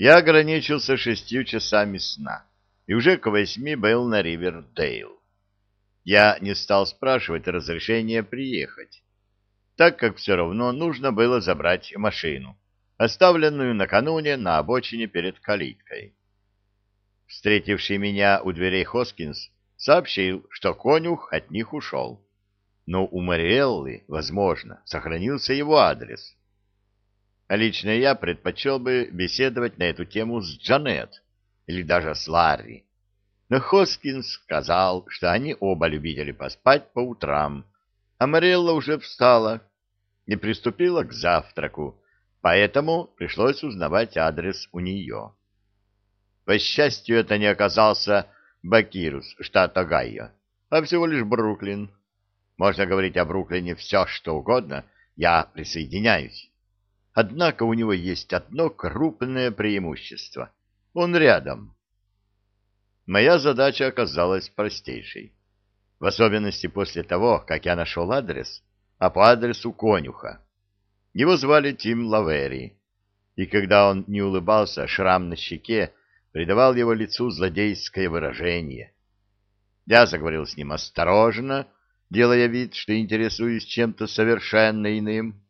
Я ограничился шестью часами сна и уже к восьми был на Ривердейл. Я не стал спрашивать разрешения приехать, так как все равно нужно было забрать машину, оставленную накануне на обочине перед калиткой. Встретивший меня у дверей Хоскинс сообщил, что конюх от них ушел. Но у Мариэллы, возможно, сохранился его адрес. А лично я предпочел бы беседовать на эту тему с Джанет или даже с Ларри. Но Хоскинс сказал, что они оба любители поспать по утрам, а Мариэлла уже встала и приступила к завтраку, поэтому пришлось узнавать адрес у нее. По счастью, это не оказался Бакирус, штат Огайо, а всего лишь Бруклин. Можно говорить о Бруклине все, что угодно, я присоединяюсь. Однако у него есть одно крупное преимущество. Он рядом. Моя задача оказалась простейшей. В особенности после того, как я нашел адрес, а по адресу конюха. Его звали Тим Лавери, и когда он не улыбался, шрам на щеке придавал его лицу злодейское выражение. Я заговорил с ним осторожно, делая вид, что интересуюсь чем-то совершенно иным,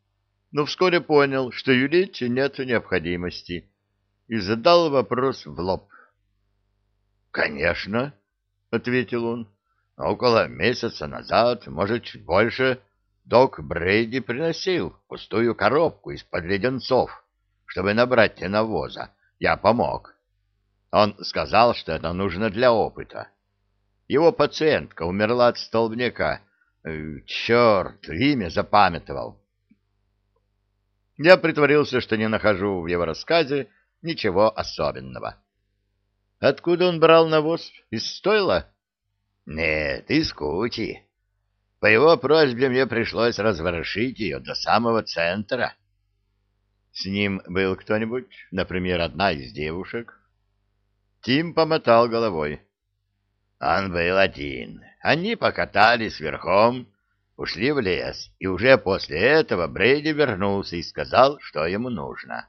но вскоре понял, что юлить нет необходимости, и задал вопрос в лоб. — Конечно, — ответил он, — около месяца назад, может, чуть больше, док Брейди приносил пустую коробку из-под леденцов, чтобы набрать навоза. Я помог. — он сказал, что это нужно для опыта. Его пациентка умерла от столбняка. Э, черт, имя запамятовал. Я притворился, что не нахожу в его рассказе ничего особенного. Откуда он брал навоз? Из стойла? Нет, из кучи. По его просьбе мне пришлось разворошить ее до самого центра. С ним был кто-нибудь, например, одна из девушек? Тим помотал головой. Он был один. Они покатались верхом, ушли в лес, и уже после этого Брейди вернулся и сказал, что ему нужно.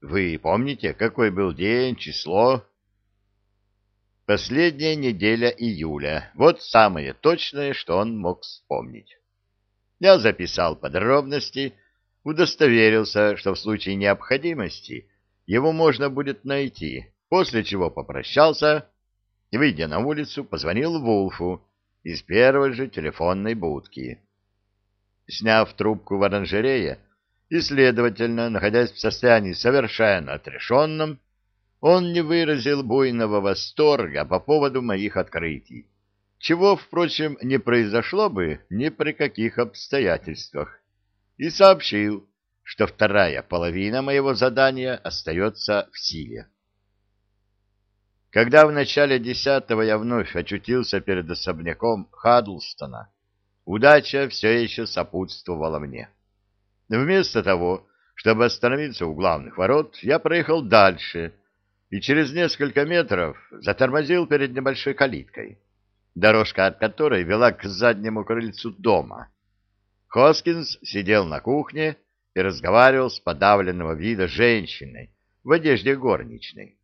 Вы помните, какой был день, число? Последняя неделя июля. Вот самое точное, что он мог вспомнить. Я записал подробности, удостоверился, что в случае необходимости его можно будет найти, после чего попрощался и, выйдя на улицу, позвонил Вулфу из первой же телефонной будки. Сняв трубку в оранжерее и, следовательно, находясь в состоянии совершенно отрешенном, он не выразил буйного восторга по поводу моих открытий, чего, впрочем, не произошло бы ни при каких обстоятельствах, и сообщил, что вторая половина моего задания остается в силе. Когда в начале десятого я вновь очутился перед особняком Хадлстона, удача все еще сопутствовала мне. Вместо того, чтобы остановиться у главных ворот, я проехал дальше и через несколько метров затормозил перед небольшой калиткой, дорожка от которой вела к заднему крыльцу дома. Хоскинс сидел на кухне и разговаривал с подавленного вида женщиной в одежде горничной.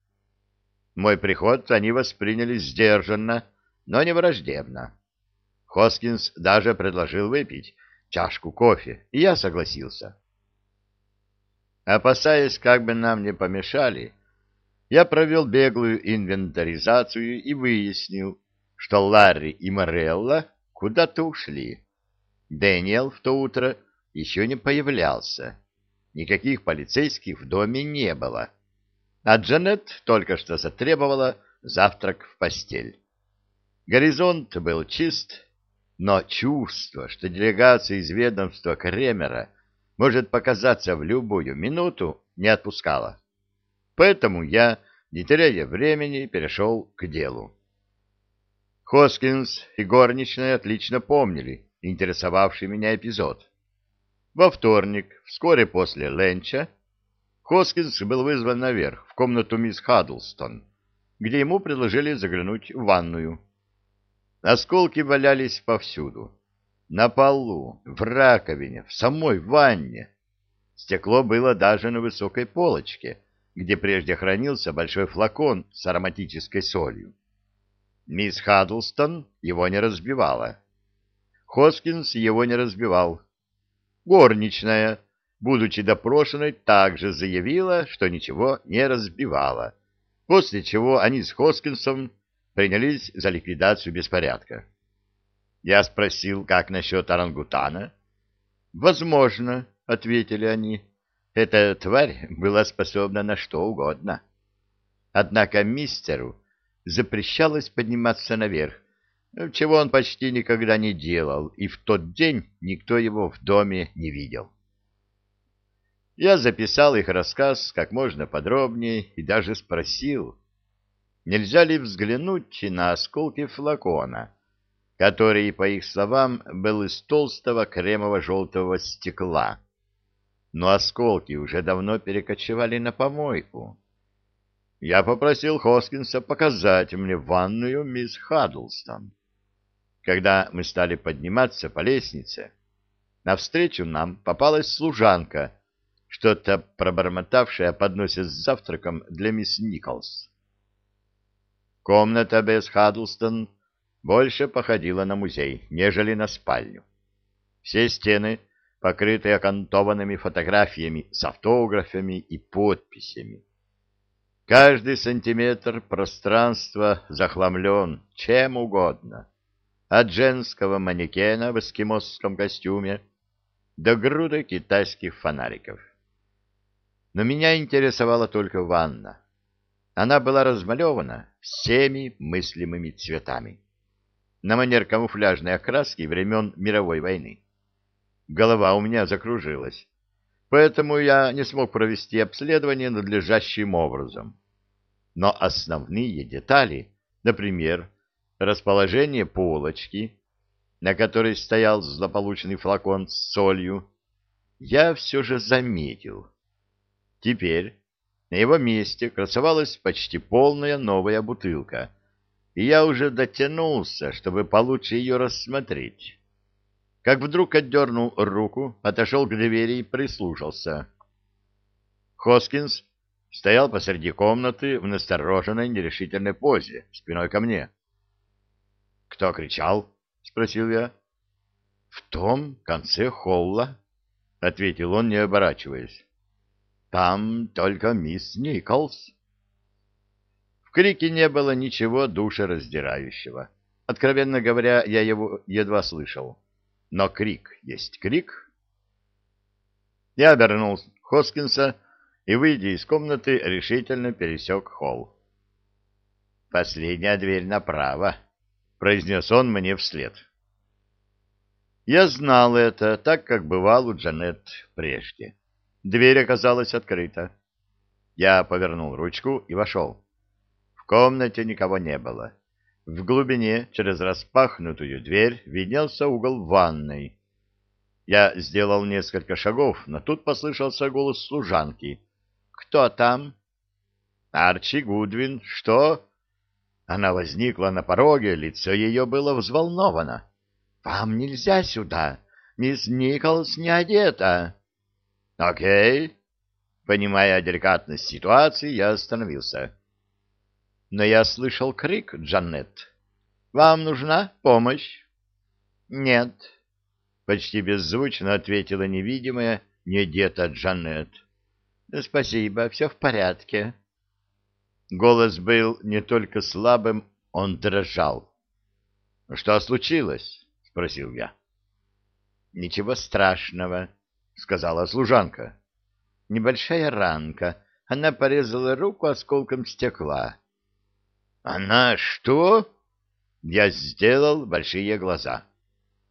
Мой приход они восприняли сдержанно, но не враждебно. Хоскинс даже предложил выпить чашку кофе, и я согласился. Опасаясь, как бы нам не помешали, я провел беглую инвентаризацию и выяснил, что Ларри и Морелла куда-то ушли. Дэниел в то утро еще не появлялся. Никаких полицейских в доме не было а Джанет только что затребовала завтрак в постель. Горизонт был чист, но чувство, что делегация из ведомства Кремера может показаться в любую минуту, не отпускало. Поэтому я, не теряя времени, перешел к делу. Хоскинс и горничная отлично помнили интересовавший меня эпизод. Во вторник, вскоре после ленча, Хоскинс был вызван наверх, в комнату мисс Хаддлстон, где ему предложили заглянуть в ванную. Осколки валялись повсюду. На полу, в раковине, в самой ванне. Стекло было даже на высокой полочке, где прежде хранился большой флакон с ароматической солью. Мисс Хаддлстон его не разбивала. Хоскинс его не разбивал. Горничная, будучи допрошенной, также заявила, что ничего не разбивала, после чего они с Хоскинсом принялись за ликвидацию беспорядка. Я спросил, как насчет орангутана. «Возможно», — ответили они. «Эта тварь была способна на что угодно». Однако мистеру запрещалось подниматься наверх, чего он почти никогда не делал, и в тот день никто его в доме не видел. Я записал их рассказ как можно подробнее и даже спросил, нельзя ли взглянуть на осколки флакона, который, по их словам, был из толстого кремово-желтого стекла. Но осколки уже давно перекочевали на помойку. Я попросил Хоскинса показать мне ванную мисс Хаддлстон. Когда мы стали подниматься по лестнице, навстречу нам попалась служанка, что-то пробормотавшая о подносе с завтраком для мисс Николс. Комната без Хаддлстон больше походила на музей, нежели на спальню. Все стены покрыты окантованными фотографиями с автографами и подписями. Каждый сантиметр пространства захламлен чем угодно, от женского манекена в эскимосском костюме до груды китайских фонариков. Но меня интересовала только ванна. Она была размалевана всеми мыслимыми цветами. На манер камуфляжной окраски времен мировой войны. Голова у меня закружилась, поэтому я не смог провести обследование надлежащим образом. Но основные детали, например, расположение полочки, на которой стоял злополучный флакон с солью, я все же заметил. Теперь на его месте красовалась почти полная новая бутылка, и я уже дотянулся, чтобы получше ее рассмотреть. Как вдруг отдернул руку, отошел к двери и прислушался. Хоскинс стоял посреди комнаты в настороженной нерешительной позе, спиной ко мне. «Кто кричал?» — спросил я. «В том конце холла», — ответил он, не оборачиваясь. Там только мисс Николс. В крике не было ничего душераздирающего. Откровенно говоря, я его едва слышал. Но крик есть крик. Я обернул Хоскинса и, выйдя из комнаты, решительно пересек холл. «Последняя дверь направо», — произнес он мне вслед. Я знал это, так как бывал у Джанет прежде. Дверь оказалась открыта. Я повернул ручку и вошел. В комнате никого не было. В глубине, через распахнутую дверь, виднелся угол ванной. Я сделал несколько шагов, но тут послышался голос служанки. «Кто там?» «Арчи Гудвин. Что?» Она возникла на пороге, лицо ее было взволновано. «Вам нельзя сюда. Мисс Николс не одета». Окей. Понимая деликатность ситуации, я остановился. Но я слышал крик, Джанет. Вам нужна помощь? Нет. Почти беззвучно ответила невидимая, недета Джанет. Спасибо, все в порядке. Голос был не только слабым, он дрожал. Что случилось? спросил я. Ничего страшного, — сказала служанка. Небольшая ранка. Она порезала руку осколком стекла. «Она что?» Я сделал большие глаза.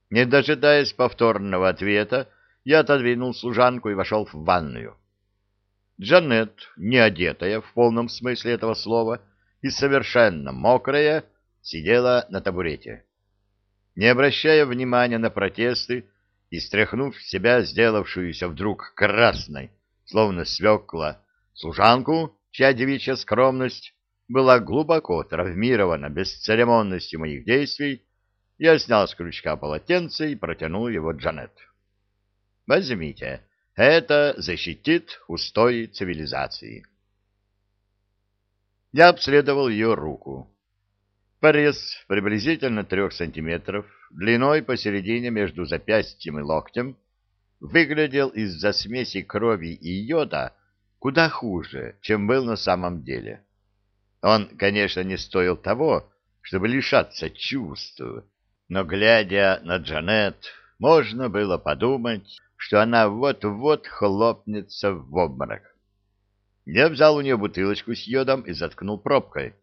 Не дожидаясь повторного ответа, я отодвинул служанку и вошел в ванную. Джанет, не одетая в полном смысле этого слова и совершенно мокрая, сидела на табурете. Не обращая внимания на протесты, и, стряхнув себя сделавшуюся вдруг красной, словно свекла, служанку, чья девичья скромность была глубоко травмирована бесцеремонностью моих действий, я снял с крючка полотенце и протянул его Джанет. «Возьмите, это защитит устои цивилизации». Я обследовал ее руку. Порез приблизительно трех сантиметров, длиной посередине между запястьем и локтем, выглядел из-за смеси крови и йода куда хуже, чем был на самом деле. Он, конечно, не стоил того, чтобы лишаться чувств, но, глядя на Джанет, можно было подумать, что она вот-вот хлопнется в обморок. Я взял у нее бутылочку с йодом и заткнул пробкой. —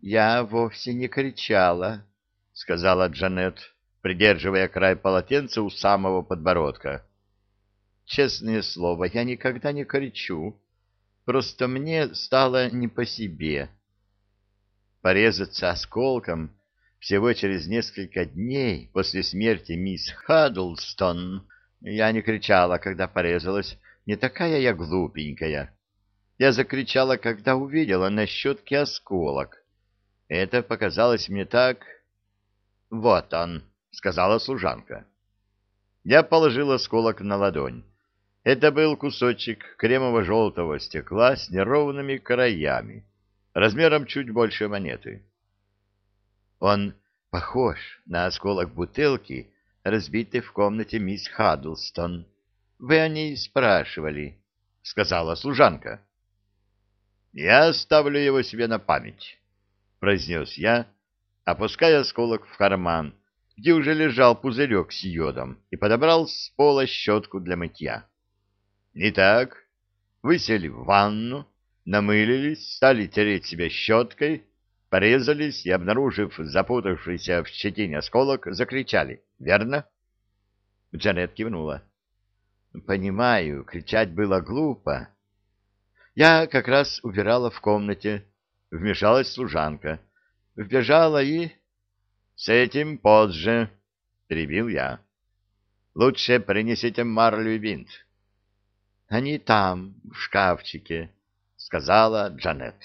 Я вовсе не кричала, — сказала Джанет, придерживая край полотенца у самого подбородка. — Честное слово, я никогда не кричу. Просто мне стало не по себе. Порезаться осколком всего через несколько дней после смерти мисс Хаддлстон я не кричала, когда порезалась. Не такая я глупенькая. Я закричала, когда увидела на щетке осколок. Это показалось мне так... «Вот он», — сказала служанка. Я положил осколок на ладонь. Это был кусочек кремово-желтого стекла с неровными краями, размером чуть больше монеты. Он похож на осколок бутылки, разбитой в комнате мисс Хаддлстон. Вы о ней спрашивали, — сказала служанка. Я оставлю его себе на память, — произнес я, опуская осколок в карман, где уже лежал пузырек с йодом, и подобрал с пола щетку для мытья. Итак, вы сели в ванну, намылились, стали тереть себя щеткой, порезались и, обнаружив запутавшийся в щетине осколок, закричали. Верно? Джанет кивнула. Понимаю, кричать было глупо, я как раз убирала в комнате. Вмешалась служанка. Вбежала и... — С этим позже, — перебил я. — Лучше принесите марлю и бинт. — Они там, в шкафчике, — сказала Джанет.